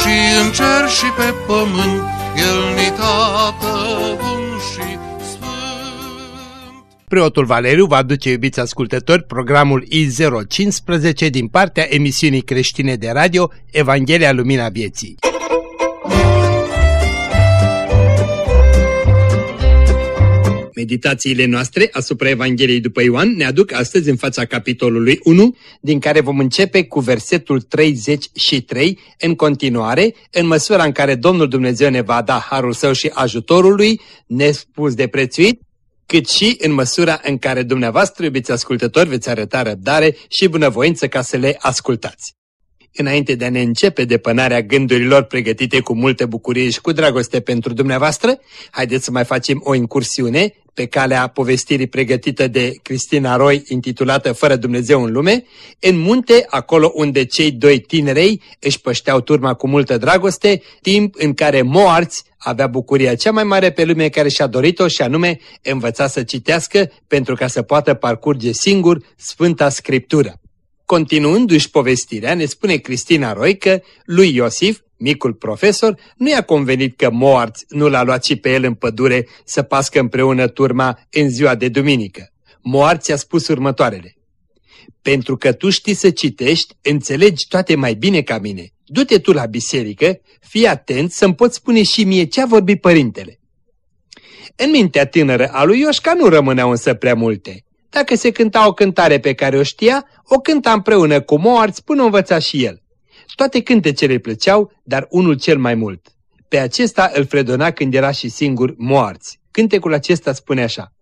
și în cer și pe pământ, El ni tată bun și sfânt. Preotul Valeriu va aduce, iubiți ascultători, programul I015 din partea emisiunii creștine de radio Evanghelia Lumina Vieții. Meditațiile noastre asupra Evangheliei după Ioan ne aduc astăzi în fața capitolului 1, din care vom începe cu versetul 33 în continuare, în măsura în care Domnul Dumnezeu ne va da harul său și ajutorul lui, nespus de prețuit, cât și în măsura în care dumneavoastră, iubiți ascultători, veți arăta răbdare și bunăvoință ca să le ascultați. Înainte de a ne începe depănarea gândurilor pregătite cu multă bucurie și cu dragoste pentru dumneavoastră, haideți să mai facem o incursiune pe calea povestirii pregătită de Cristina Roy, intitulată Fără Dumnezeu în lume, în munte, acolo unde cei doi tinerei își pășteau turma cu multă dragoste, timp în care Moarți avea bucuria cea mai mare pe lume care și-a dorit-o și anume învăța să citească pentru ca să poată parcurge singur Sfânta Scriptură. Continuându-și povestirea, ne spune Cristina Roy că lui Iosif, micul profesor, nu i-a convenit că Moarți nu l-a luat și pe el în pădure să pască împreună turma în ziua de duminică. Moarți a spus următoarele. Pentru că tu știi să citești, înțelegi toate mai bine ca mine. Du-te tu la biserică, fii atent să-mi poți spune și mie ce a vorbit părintele. În mintea tânără a lui Ioșca nu rămâneau însă prea multe. Dacă se cânta o cântare pe care o știa, o cânta împreună cu Moarți până o învăța și el. Toate cântecele îi plăceau, dar unul cel mai mult. Pe acesta îl fredona când era și singur Moarți. Cântecul acesta spune așa.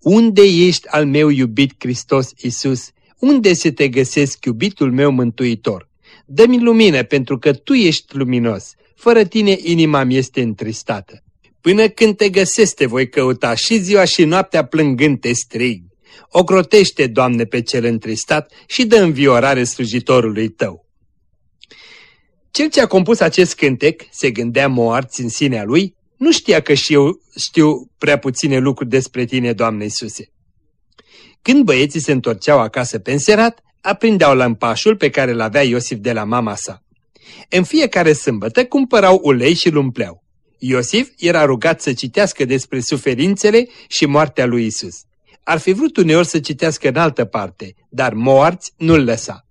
Unde ești al meu iubit Hristos Iisus? Unde se te găsesc iubitul meu mântuitor? Dă-mi lumină pentru că tu ești luminos. Fără tine inima mi este întristată. Până când te găsesc te voi căuta și ziua și noaptea plângând te strig. Ocrotește, Doamne, pe cel întristat și dă înviorare slujitorului tău. Cel ce a compus acest cântec, se gândea moarți în sinea lui, nu știa că și eu știu prea puține lucruri despre tine, Doamne Iisuse. Când băieții se întorceau acasă pe înserat, aprindeau lampașul pe care îl avea Iosif de la mama sa. În fiecare sâmbătă cumpărau ulei și îl umpleau. Iosif era rugat să citească despre suferințele și moartea lui Isus. Ar fi vrut uneori să citească în altă parte, dar moarți nu-l lăsa.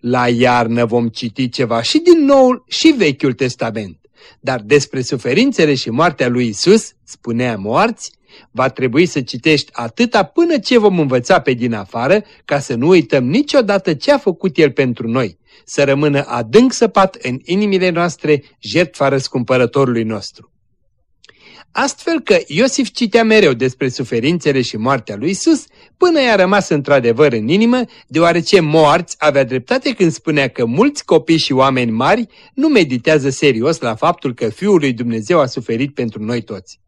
La iarnă vom citi ceva și din Noul și Vechiul Testament, dar despre suferințele și moartea lui Isus, spunea moarți, va trebui să citești atâta până ce vom învăța pe din afară, ca să nu uităm niciodată ce a făcut El pentru noi, să rămână adânc săpat în inimile noastre jertfa răscumpărătorului nostru. Astfel că Iosif citea mereu despre suferințele și moartea lui Isus, până i-a rămas într-adevăr în inimă, deoarece Moarți avea dreptate când spunea că mulți copii și oameni mari nu meditează serios la faptul că Fiul lui Dumnezeu a suferit pentru noi toți.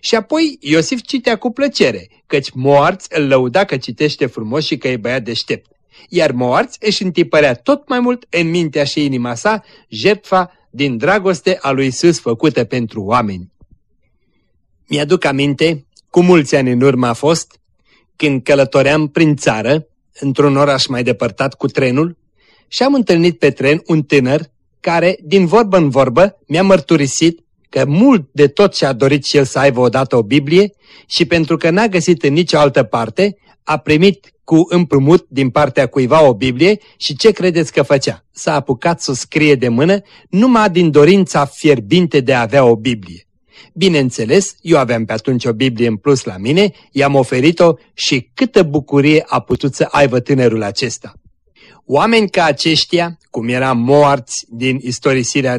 Și apoi Iosif citea cu plăcere, căci Moarți îl lăuda că citește frumos și că e băiat deștept. Iar Moarți își întipărea tot mai mult în mintea și inima sa jertfa din dragoste a lui Isus făcută pentru oameni. Mi-aduc aminte, cu mulți ani în urmă a fost, când călătoream prin țară, într-un oraș mai depărtat cu trenul, și am întâlnit pe tren un tânăr care, din vorbă în vorbă, mi-a mărturisit că mult de tot și-a dorit și el să aibă odată o Biblie și pentru că n-a găsit în nicio altă parte, a primit cu împrumut din partea cuiva o Biblie și ce credeți că făcea? S-a apucat să scrie de mână numai din dorința fierbinte de a avea o Biblie. Bineînțeles, eu aveam pe atunci o Biblie în plus la mine, i-am oferit-o și câtă bucurie a putut să aibă tânărul acesta. Oameni ca aceștia, cum era moarți din istorisirea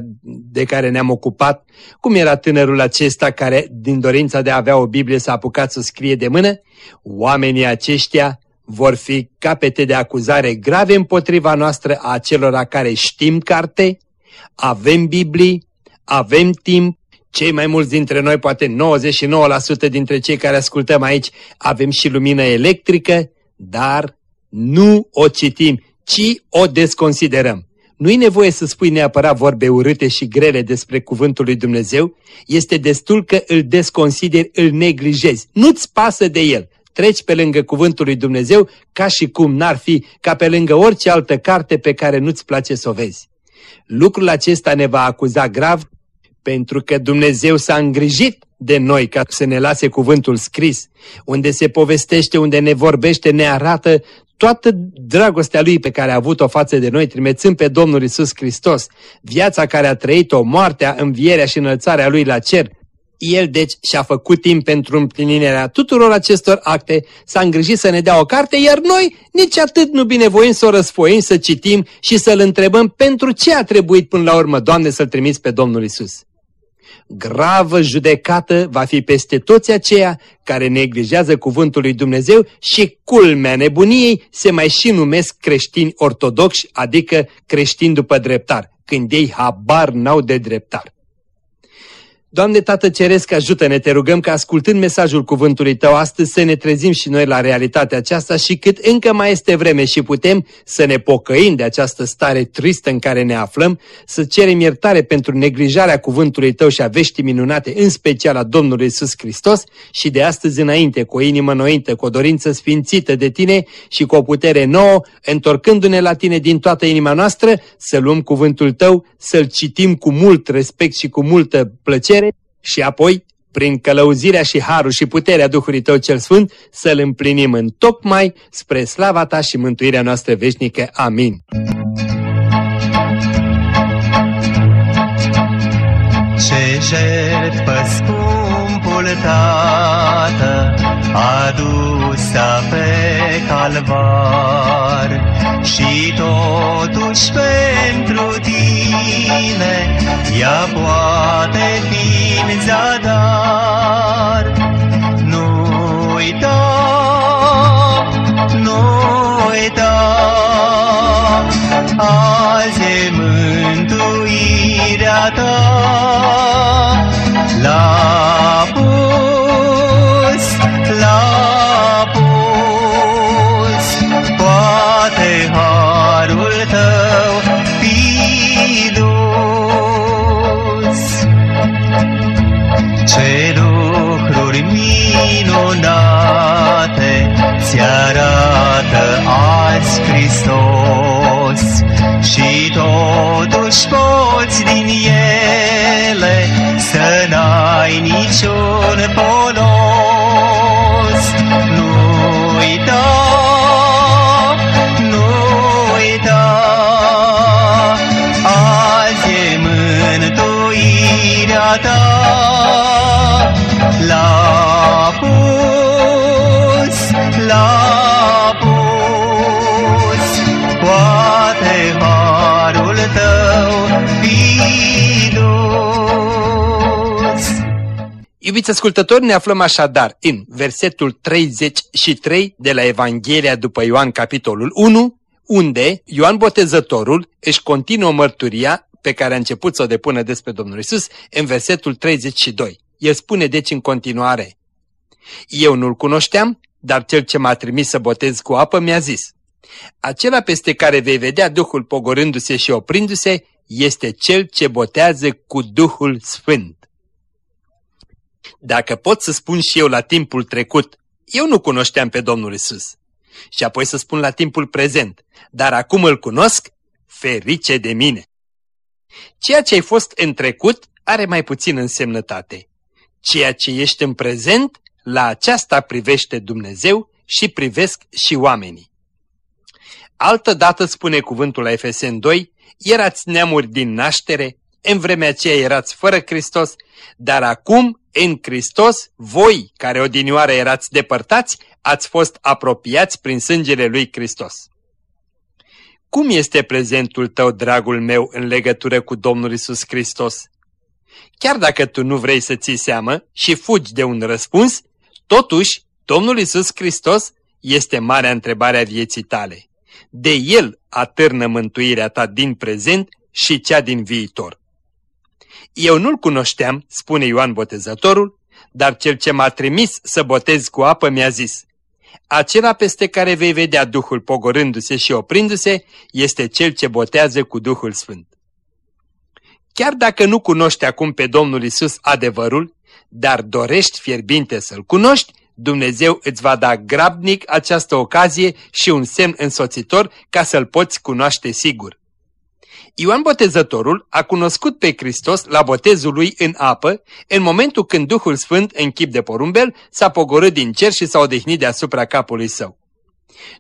de care ne-am ocupat, cum era tânărul acesta care, din dorința de a avea o Biblie, s-a apucat să scrie de mână, oamenii aceștia vor fi capete de acuzare grave împotriva noastră a celor care știm carte, Avem Biblii, avem timp, cei mai mulți dintre noi, poate 99% dintre cei care ascultăm aici, avem și lumină electrică, dar nu o citim, ci o desconsiderăm. Nu-i nevoie să spui neapărat vorbe urâte și grele despre cuvântul lui Dumnezeu, este destul că îl desconsideri, îl neglijezi. Nu-ți pasă de el. Treci pe lângă cuvântul lui Dumnezeu ca și cum n-ar fi, ca pe lângă orice altă carte pe care nu-ți place să o vezi. Lucrul acesta ne va acuza grav pentru că Dumnezeu s-a îngrijit de noi ca să ne lase cuvântul scris, unde se povestește, unde ne vorbește, ne arată toată dragostea Lui pe care a avut-o față de noi, trimețând pe Domnul Isus Hristos, viața care a trăit-o, moartea, învierea și înălțarea Lui la cer. El, deci, și-a făcut timp pentru împlinirea tuturor acestor acte, s-a îngrijit să ne dea o carte, iar noi nici atât nu binevoim să o răsfoim, să citim și să-L întrebăm pentru ce a trebuit până la urmă, Doamne, să-L trimiți pe Domnul Isus gravă judecată va fi peste toți aceia care neglijează cuvântul lui Dumnezeu și culmea nebuniei se mai și numesc creștini ortodoxi, adică creștini după dreptar, când ei habar n-au de dreptar. Doamne Tată Ceresc, ajută-ne, te rugăm că ascultând mesajul cuvântului Tău astăzi să ne trezim și noi la realitatea aceasta și cât încă mai este vreme și putem să ne pocăim de această stare tristă în care ne aflăm, să cerem iertare pentru neglijarea cuvântului Tău și a veștii minunate, în special a Domnului Isus Hristos și de astăzi înainte, cu o inimă noită, cu o dorință sfințită de Tine și cu o putere nouă, întorcându-ne la Tine din toată inima noastră, să luăm cuvântul Tău, să-L citim cu mult respect și cu multă plăcere, și apoi, prin călăuzirea și harul și puterea Duhului Tău cel Sfânt, să-L împlinim în tocmai spre slava Ta și mântuirea noastră veșnică. Amin. Ce jertfă scumpul Tată adusă pe calvar și totuși pentru tine ea poate fi în zadar. Nu uita, nu uita, azi e mântuirea ta. La totuși poți din ele să n-ai niciun Iubiți ascultători, ne aflăm așadar în versetul 33 de la Evanghelia după Ioan, capitolul 1, unde Ioan Botezătorul își continuă mărturia pe care a început să o depună despre Domnul Isus în versetul 32. El spune deci în continuare, Eu nu-L cunoșteam, dar Cel ce m-a trimis să botez cu apă mi-a zis, Acela peste care vei vedea Duhul pogorându-se și oprindu-se, este Cel ce botează cu Duhul Sfânt. Dacă pot să spun și eu la timpul trecut, eu nu cunoșteam pe Domnul Isus. Și apoi să spun la timpul prezent, dar acum îl cunosc, ferice de mine. Ceea ce ai fost în trecut are mai puțin însemnătate. Ceea ce ești în prezent, la aceasta privește Dumnezeu și privesc și oamenii. Altă dată spune cuvântul la Efesen 2, erați neamuri din naștere, în vremea aceea erați fără Hristos, dar acum, în Hristos, voi, care odinioară erați depărtați, ați fost apropiați prin sângele lui Hristos. Cum este prezentul tău, dragul meu, în legătură cu Domnul Isus Hristos? Chiar dacă tu nu vrei să ții seamă și fugi de un răspuns, totuși, Domnul Isus Hristos este marea întrebare a vieții tale. De El atârnă mântuirea ta din prezent și cea din viitor. Eu nu-l cunoșteam, spune Ioan Botezătorul, dar cel ce m-a trimis să botez cu apă mi-a zis, acela peste care vei vedea Duhul pogorându-se și oprindu-se este cel ce botează cu Duhul Sfânt. Chiar dacă nu cunoști acum pe Domnul Isus adevărul, dar dorești fierbinte să-L cunoști, Dumnezeu îți va da grabnic această ocazie și un semn însoțitor ca să-L poți cunoaște sigur. Ioan Botezătorul a cunoscut pe Hristos la botezul lui în apă, în momentul când Duhul Sfânt, în chip de porumbel, s-a pogorât din cer și s-a odihnit deasupra capului său.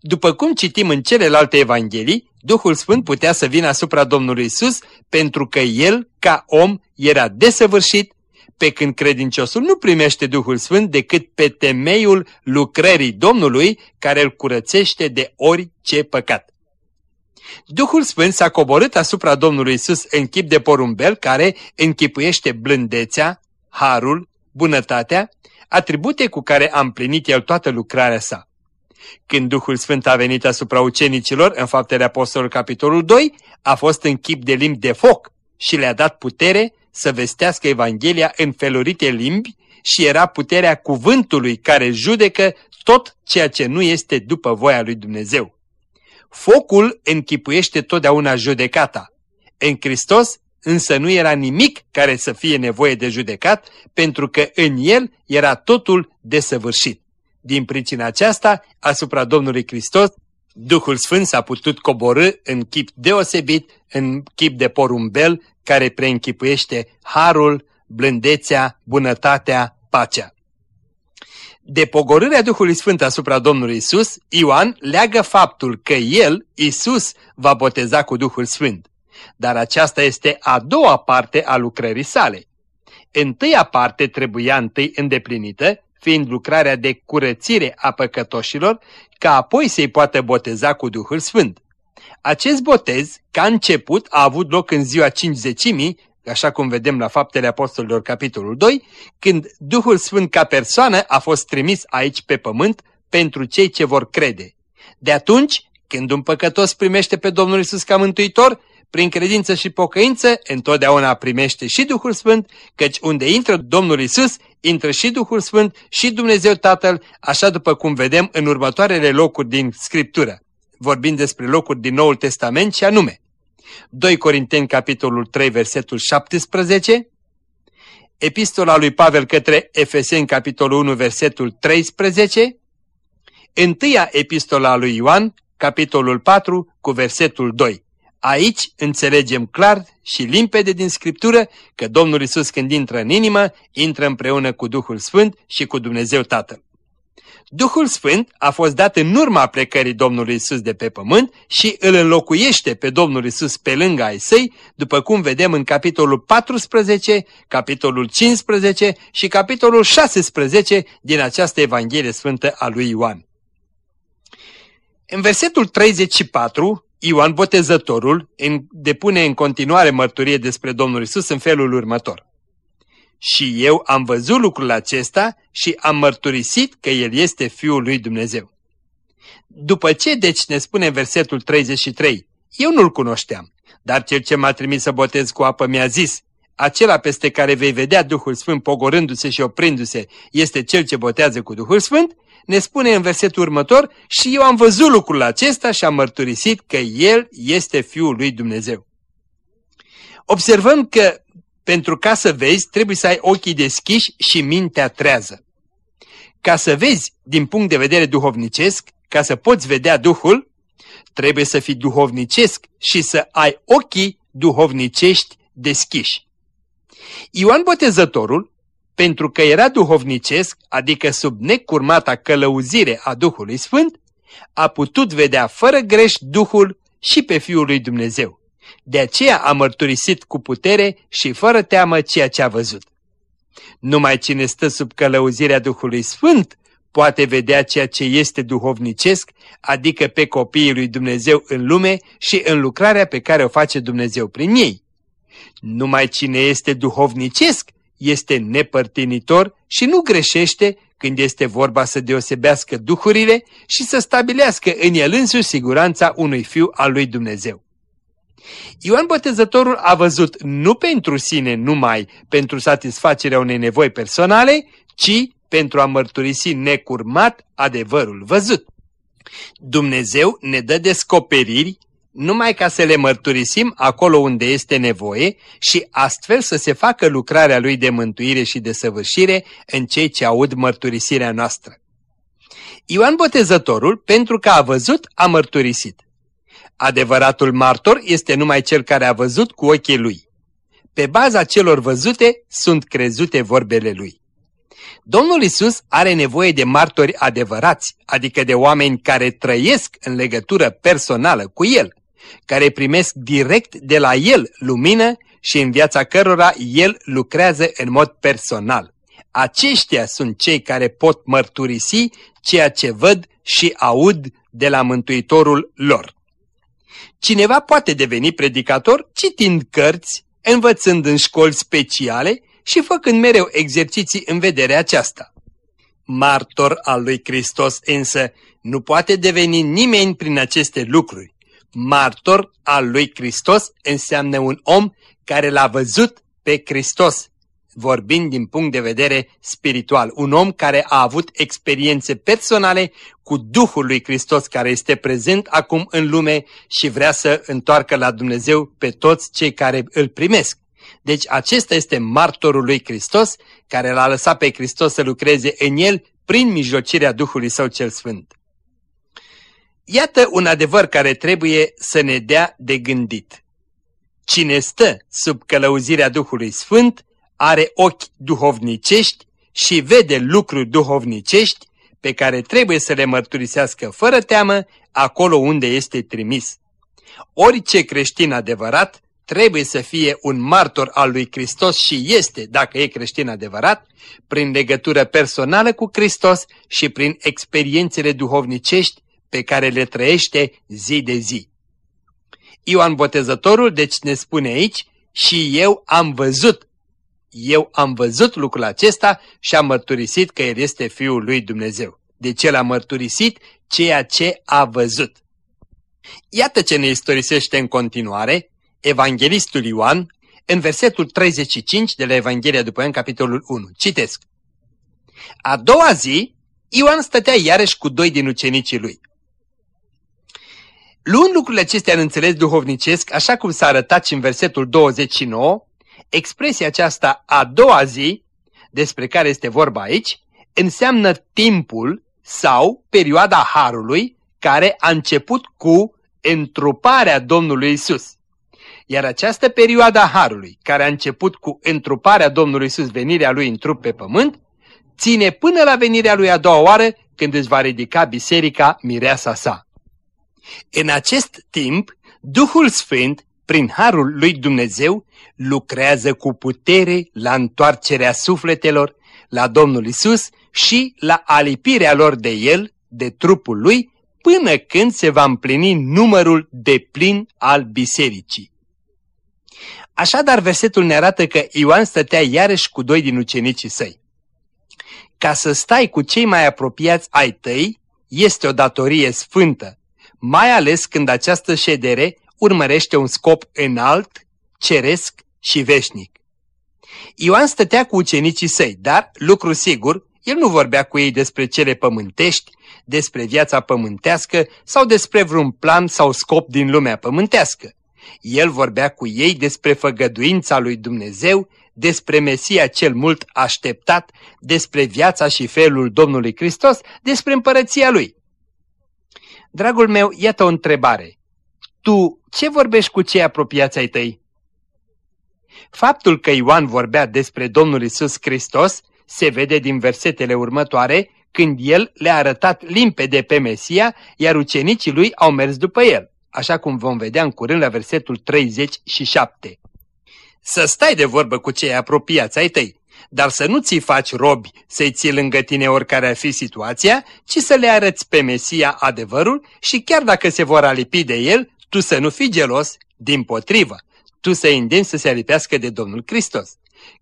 După cum citim în celelalte evanghelii, Duhul Sfânt putea să vină asupra Domnului Isus pentru că El, ca om, era desăvârșit, pe când credinciosul nu primește Duhul Sfânt decât pe temeiul lucrării Domnului care îl curățește de orice păcat. Duhul Sfânt s-a coborât asupra Domnului Isus în chip de porumbel care închipuiește blândețea, harul, bunătatea, atribute cu care a împlinit el toată lucrarea sa. Când Duhul Sfânt a venit asupra ucenicilor, în faptele Apostolului capitolul 2, a fost în chip de limbi de foc și le-a dat putere să vestească Evanghelia în felurite limbi și era puterea cuvântului care judecă tot ceea ce nu este după voia lui Dumnezeu. Focul închipuiește totdeauna judecata. În Hristos însă nu era nimic care să fie nevoie de judecat, pentru că în el era totul desăvârșit. Din pricina aceasta, asupra Domnului Hristos, Duhul Sfânt s-a putut coborâ în chip deosebit, în chip de porumbel, care preînchipuiește harul, blândețea, bunătatea, pacea. De pogorârea Duhului Sfânt asupra Domnului Isus, Ioan leagă faptul că el, Isus, va boteza cu Duhul Sfânt. Dar aceasta este a doua parte a lucrării sale. Întâia parte trebuia întâi îndeplinită, fiind lucrarea de curățire a păcătoșilor, ca apoi să-i poată boteza cu Duhul Sfânt. Acest botez, ca început, a avut loc în ziua cincizecimii, așa cum vedem la Faptele Apostolilor, capitolul 2, când Duhul Sfânt ca persoană a fost trimis aici pe pământ pentru cei ce vor crede. De atunci, când un păcătos primește pe Domnul Isus ca mântuitor, prin credință și pocăință, întotdeauna primește și Duhul Sfânt, căci unde intră Domnul Isus, intră și Duhul Sfânt și Dumnezeu Tatăl, așa după cum vedem în următoarele locuri din Scriptură, vorbind despre locuri din Noul Testament și anume 2 Corinteni, capitolul 3, versetul 17, Epistola lui Pavel către Efeseni, capitolul 1, versetul 13, Întâia epistola lui Ioan, capitolul 4, cu versetul 2. Aici înțelegem clar și limpede din Scriptură că Domnul Isus când intră în inimă, intră împreună cu Duhul Sfânt și cu Dumnezeu Tatăl. Duhul Sfânt a fost dat în urma plecării Domnului Isus de pe pământ și îl înlocuiește pe Domnul Isus pe lângă ai săi, după cum vedem în capitolul 14, capitolul 15 și capitolul 16 din această Evanghelie Sfântă a lui Ioan. În versetul 34, Ioan Botezătorul depune în continuare mărturie despre Domnul Isus în felul următor. Și eu am văzut lucrul acesta și am mărturisit că El este Fiul lui Dumnezeu. După ce deci ne spune versetul 33, eu nu-L cunoșteam, dar cel ce m-a trimis să botez cu apă mi-a zis, acela peste care vei vedea Duhul Sfânt pogorându-se și oprindu-se este cel ce botează cu Duhul Sfânt, ne spune în versetul următor, și eu am văzut lucrul acesta și am mărturisit că El este Fiul lui Dumnezeu. Observăm că pentru ca să vezi, trebuie să ai ochii deschiși și mintea trează. Ca să vezi din punct de vedere duhovnicesc, ca să poți vedea Duhul, trebuie să fii duhovnicesc și să ai ochii duhovnicești deschiși. Ioan Botezătorul, pentru că era duhovnicesc, adică sub necurmata călăuzire a Duhului Sfânt, a putut vedea fără greș Duhul și pe Fiul lui Dumnezeu. De aceea a mărturisit cu putere și fără teamă ceea ce a văzut. Numai cine stă sub călăuzirea Duhului Sfânt poate vedea ceea ce este duhovnicesc, adică pe copiii lui Dumnezeu în lume și în lucrarea pe care o face Dumnezeu prin ei. Numai cine este duhovnicesc este nepărtinitor și nu greșește când este vorba să deosebească duhurile și să stabilească în el însuși siguranța unui fiu al lui Dumnezeu. Ioan Botezătorul a văzut nu pentru sine numai pentru satisfacerea unei nevoi personale, ci pentru a mărturisi necurmat adevărul văzut. Dumnezeu ne dă descoperiri numai ca să le mărturisim acolo unde este nevoie și astfel să se facă lucrarea Lui de mântuire și de săvârșire în cei ce aud mărturisirea noastră. Ioan Botezătorul, pentru că a văzut, a mărturisit. Adevăratul martor este numai cel care a văzut cu ochii lui. Pe baza celor văzute sunt crezute vorbele lui. Domnul Isus are nevoie de martori adevărați, adică de oameni care trăiesc în legătură personală cu El, care primesc direct de la El lumină și în viața cărora El lucrează în mod personal. Aceștia sunt cei care pot mărturisi ceea ce văd și aud de la Mântuitorul lor. Cineva poate deveni predicator citind cărți, învățând în școli speciale și făcând mereu exerciții în vederea aceasta. Martor al lui Hristos însă nu poate deveni nimeni prin aceste lucruri. Martor al lui Hristos înseamnă un om care l-a văzut pe Hristos, vorbind din punct de vedere spiritual. Un om care a avut experiențe personale cu Duhul lui Hristos care este prezent acum în lume și vrea să întoarcă la Dumnezeu pe toți cei care îl primesc. Deci acesta este martorul lui Hristos care l-a lăsat pe Hristos să lucreze în el prin mijlocirea Duhului Său cel Sfânt. Iată un adevăr care trebuie să ne dea de gândit. Cine stă sub călăuzirea Duhului Sfânt are ochi duhovnicești și vede lucruri duhovnicești pe care trebuie să le mărturisească fără teamă acolo unde este trimis. Orice creștin adevărat trebuie să fie un martor al lui Hristos și este, dacă e creștin adevărat, prin legătură personală cu Hristos și prin experiențele duhovnicești pe care le trăiește zi de zi. Ioan Botezătorul deci ne spune aici, și eu am văzut, eu am văzut lucrul acesta și am mărturisit că El este Fiul lui Dumnezeu. Deci El a mărturisit ceea ce a văzut. Iată ce ne istorisește în continuare Evanghelistul Ioan în versetul 35 de la Evanghelia după în capitolul 1. Citesc. A doua zi, Ioan stătea iarăși cu doi din ucenicii lui. Luând lucrurile acestea în înțeles duhovnicesc, așa cum s-a arătat și în versetul 29, expresia aceasta a doua zi, despre care este vorba aici, înseamnă timpul sau perioada Harului care a început cu întruparea Domnului Isus. Iar această perioadă a Harului, care a început cu întruparea Domnului Isus, venirea Lui în trup pe pământ, ține până la venirea Lui a doua oară, când își va ridica biserica mireasa sa. În acest timp, Duhul Sfânt, prin Harul lui Dumnezeu, lucrează cu putere la întoarcerea sufletelor la Domnul Isus și la alipirea lor de El, de trupul Lui, până când se va împlini numărul de plin al bisericii. Așadar, versetul ne arată că Ioan stătea iarăși cu doi din ucenicii săi. Ca să stai cu cei mai apropiați ai tăi, este o datorie sfântă, mai ales când această ședere urmărește un scop înalt, ceresc și veșnic. Ioan stătea cu ucenicii săi, dar, lucru sigur, el nu vorbea cu ei despre cele pământești, despre viața pământească sau despre vreun plan sau scop din lumea pământească. El vorbea cu ei despre făgăduința lui Dumnezeu, despre Mesia cel mult așteptat, despre viața și felul Domnului Hristos, despre împărăția lui. Dragul meu, iată o întrebare. Tu ce vorbești cu cei apropiați ai tăi? Faptul că Ioan vorbea despre Domnul Isus Hristos se vede din versetele următoare, când el le-a arătat limpede pe Mesia, iar ucenicii lui au mers după el, așa cum vom vedea în curând la versetul 37. Să stai de vorbă cu cei apropiați ai tăi, dar să nu ți faci robi să-i ții lângă tine oricare ar fi situația, ci să le arăți pe Mesia adevărul și chiar dacă se vor alipi de el, tu să nu fii gelos, din potrivă, tu să îndemni să se alipească de Domnul Hristos.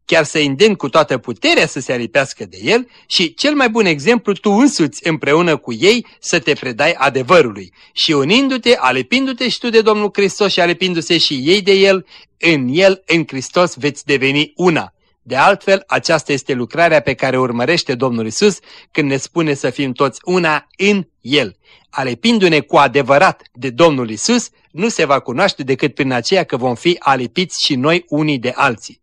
chiar să îndemn cu toată puterea să se aripească de el și, cel mai bun exemplu, tu însuți împreună cu ei să te predai adevărului și unindu-te, alepindu-te și tu de Domnul Hristos și alepindu-se și ei de el, în el, în Hristos, veți deveni una. De altfel, aceasta este lucrarea pe care urmărește Domnul Isus când ne spune să fim toți una în El. Alepindu-ne cu adevărat de Domnul Isus, nu se va cunoaște decât prin aceea că vom fi alipiți și noi unii de alții.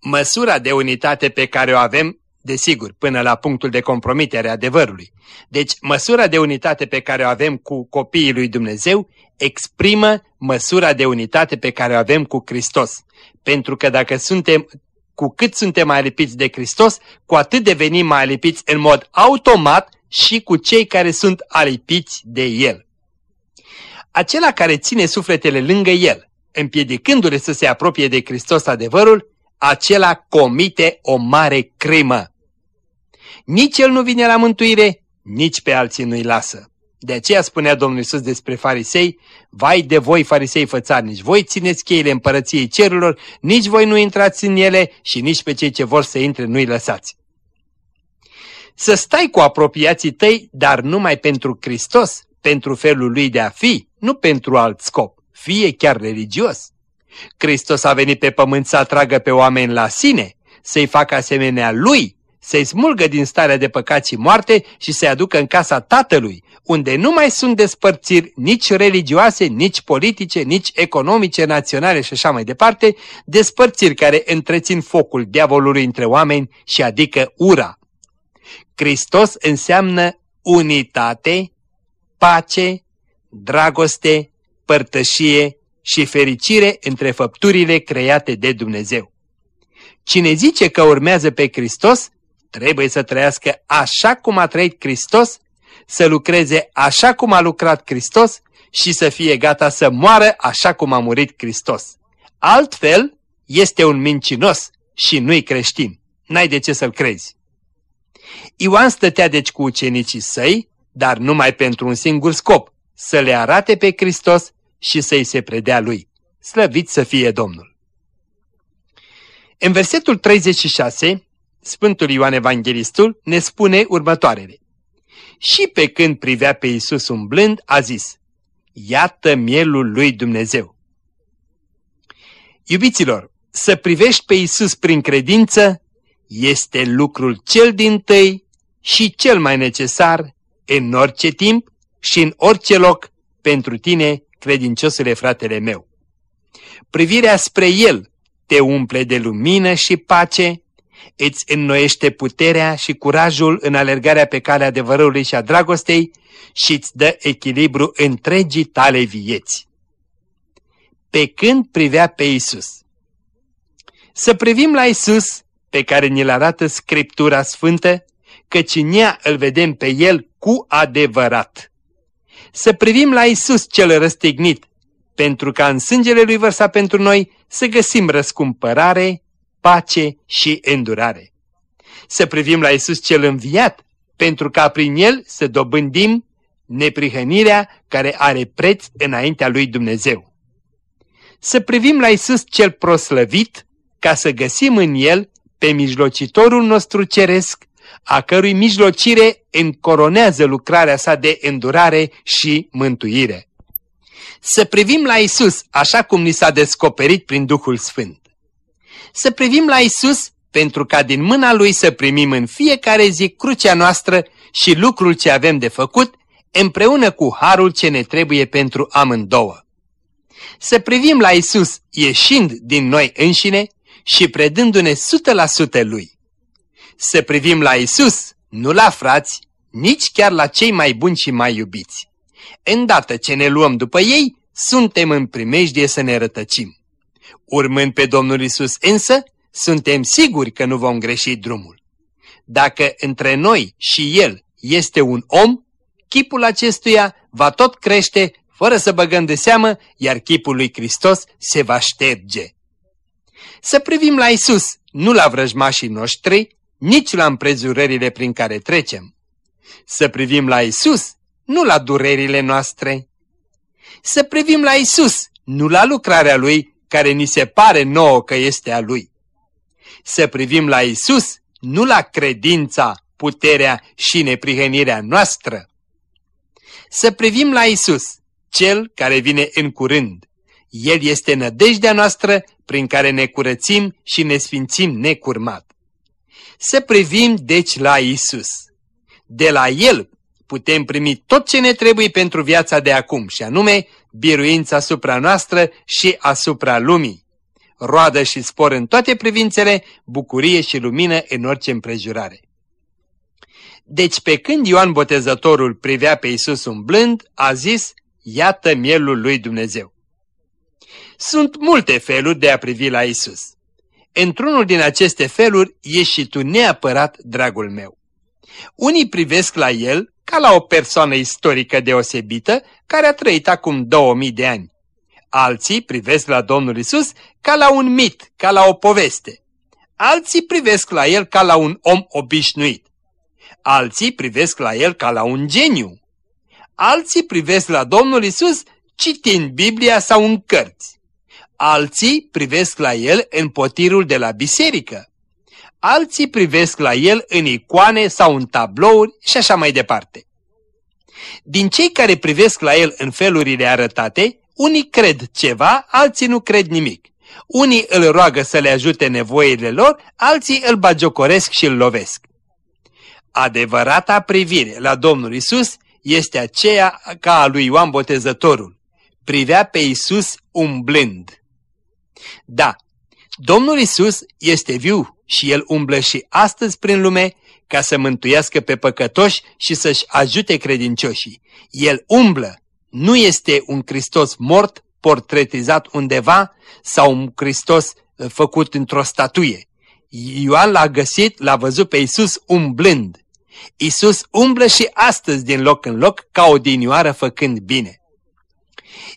Măsura de unitate pe care o avem, desigur, până la punctul de compromitere adevărului. Deci, măsura de unitate pe care o avem cu copiii lui Dumnezeu exprimă măsura de unitate pe care o avem cu Hristos. Pentru că dacă suntem cu cât suntem mai lipiți de Hristos, cu atât devenim mai lipiți în mod automat și cu cei care sunt alipiți de El. Acela care ține sufletele lângă El, împiedicându-le să se apropie de Hristos adevărul, acela comite o mare crimă. Nici el nu vine la mântuire, nici pe alții nu-i lasă. De aceea spunea Domnul Iisus despre farisei, vai de voi farisei fățarnici, voi țineți cheile împărăției cerurilor, nici voi nu intrați în ele și nici pe cei ce vor să intre nu-i lăsați. Să stai cu apropiații tăi, dar numai pentru Hristos, pentru felul lui de a fi, nu pentru alt scop, fie chiar religios. Hristos a venit pe pământ să atragă pe oameni la sine, să-i facă asemenea lui, să-i smulgă din starea de păcat și moarte și să-i aducă în casa Tatălui, unde nu mai sunt despărțiri nici religioase, nici politice, nici economice, naționale și așa mai departe, despărțiri care întrețin focul diavolului între oameni și adică ura. Hristos înseamnă unitate, pace, dragoste, părtășie și fericire între făpturile create de Dumnezeu. Cine zice că urmează pe Hristos, trebuie să trăiască așa cum a trăit Hristos să lucreze așa cum a lucrat Hristos și să fie gata să moară așa cum a murit Hristos. Altfel, este un mincinos și nu-i creștin. N-ai de ce să-l crezi. Ioan stătea deci cu ucenicii săi, dar numai pentru un singur scop, să le arate pe Hristos și să-i se predea lui. Slăvit să fie Domnul! În versetul 36, Sfântul Ioan Evanghelistul ne spune următoarele și pe când privea pe Isus umblând, a zis, Iată mielul lui Dumnezeu. Iubiților, să privești pe Isus prin credință este lucrul cel din tăi și cel mai necesar în orice timp și în orice loc pentru tine, credinciosule fratele meu. Privirea spre El te umple de lumină și pace, îți înnoiește puterea și curajul în alergarea pe calea adevărului și a dragostei și îți dă echilibru întregii tale vieți. Pe când privea pe Isus. Să privim la Isus, pe care ne-l arată Scriptura Sfântă, căci în ea îl vedem pe El cu adevărat. Să privim la Isus cel răstignit, pentru ca în sângele Lui vărsa pentru noi să găsim răscumpărare, pace și îndurare. Să privim la Isus cel înviat, pentru ca prin El să dobândim neprihănirea care are preț înaintea lui Dumnezeu. Să privim la Isus cel proslăvit, ca să găsim în El pe mijlocitorul nostru ceresc, a cărui mijlocire încoronează lucrarea sa de îndurare și mântuire. Să privim la Isus așa cum ni s-a descoperit prin Duhul Sfânt să privim la Isus pentru ca din mâna Lui să primim în fiecare zi crucea noastră și lucrul ce avem de făcut, împreună cu harul ce ne trebuie pentru amândouă. Să privim la Isus ieșind din noi înșine și predându-ne 100% Lui. Să privim la Isus, nu la frați, nici chiar la cei mai buni și mai iubiți. Îndată ce ne luăm după ei, suntem în primejdie să ne rătăcim. Urmând pe Domnul Isus însă, suntem siguri că nu vom greși drumul. Dacă între noi și El este un om, chipul acestuia va tot crește fără să băgăm de seamă, iar chipul lui Hristos se va șterge. Să privim la Isus, nu la vrăjmașii noștri, nici la împrejurările prin care trecem. Să privim la Isus, nu la durerile noastre. Să privim la Isus, nu la lucrarea Lui, care ni se pare nouă că este a Lui. să privim la Isus, nu la credința, puterea și neprihănirea noastră. Să privim la Isus, Cel care vine în curând. El este nădejdea noastră prin care ne curățim și ne sfințim necurmat. Să privim deci la Isus. De la El putem primi tot ce ne trebuie pentru viața de acum, și anume biruința asupra noastră și asupra lumii. Roadă și spor în toate privințele, bucurie și lumină în orice împrejurare. Deci pe când Ioan Botezătorul privea pe Isus umblând, a zis, iată mielul lui Dumnezeu. Sunt multe feluri de a privi la Isus. Într-unul din aceste feluri ești și tu neapărat, dragul meu. Unii privesc la el ca la o persoană istorică deosebită care a trăit acum 2000 de ani. Alții privesc la Domnul Isus ca la un mit, ca la o poveste. Alții privesc la el ca la un om obișnuit. Alții privesc la el ca la un geniu. Alții privesc la Domnul Isus citind Biblia sau în cărți. Alții privesc la el în potirul de la biserică. Alții privesc la el în icoane sau în tablouri și așa mai departe. Din cei care privesc la el în felurile arătate, unii cred ceva, alții nu cred nimic. Unii îl roagă să le ajute nevoile lor, alții îl bagiocoresc și îl lovesc. Adevărata privire la Domnul Isus este aceea ca a lui Ioan Botezătorul. Privea pe Isus umblând. Da, Domnul Isus este viu și El umblă și astăzi prin lume ca să mântuiască pe păcătoși și să-și ajute credincioșii. El umblă, nu este un Hristos mort, portretizat undeva sau un Hristos uh, făcut într-o statuie. Ioan l-a găsit, l-a văzut pe Isus umblând. Isus umblă și astăzi din loc în loc ca o dinioară făcând bine.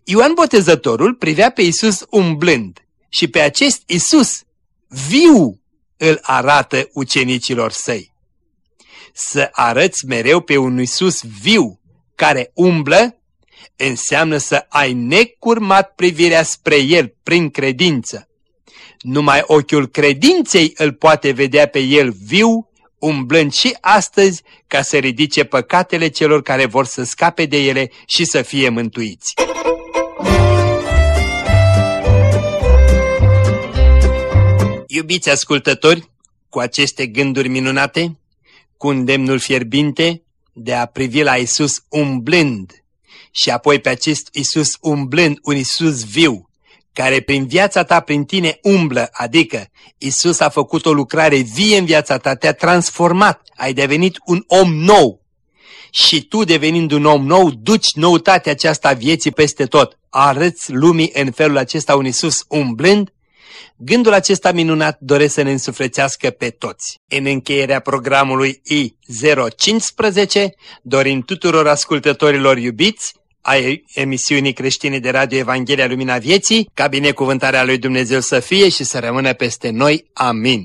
Ioan Botezătorul privea pe Isus umblând și pe acest Isus viu îl arată ucenicilor săi. Să arăți mereu pe un Isus viu care umblă înseamnă să ai necurmat privirea spre El prin credință. Numai ochiul credinței îl poate vedea pe El viu umblând și astăzi ca să ridice păcatele celor care vor să scape de ele și să fie mântuiți. Iubiți ascultători, cu aceste gânduri minunate, cu îndemnul fierbinte de a privi la Isus umblând și apoi pe acest Isus umblând, un Isus viu, care prin viața ta, prin tine umblă, adică Isus a făcut o lucrare vie în viața ta, te-a transformat, ai devenit un om nou. Și tu, devenind un om nou, duci noutatea aceasta vieții peste tot. Arăți lumii în felul acesta un Isus umblând, Gândul acesta minunat doresc să ne însuflețească pe toți. În încheierea programului I015 dorim tuturor ascultătorilor iubiți ai emisiunii creștine de radio Evanghelia Lumina Vieții, ca binecuvântarea lui Dumnezeu să fie și să rămână peste noi. Amin.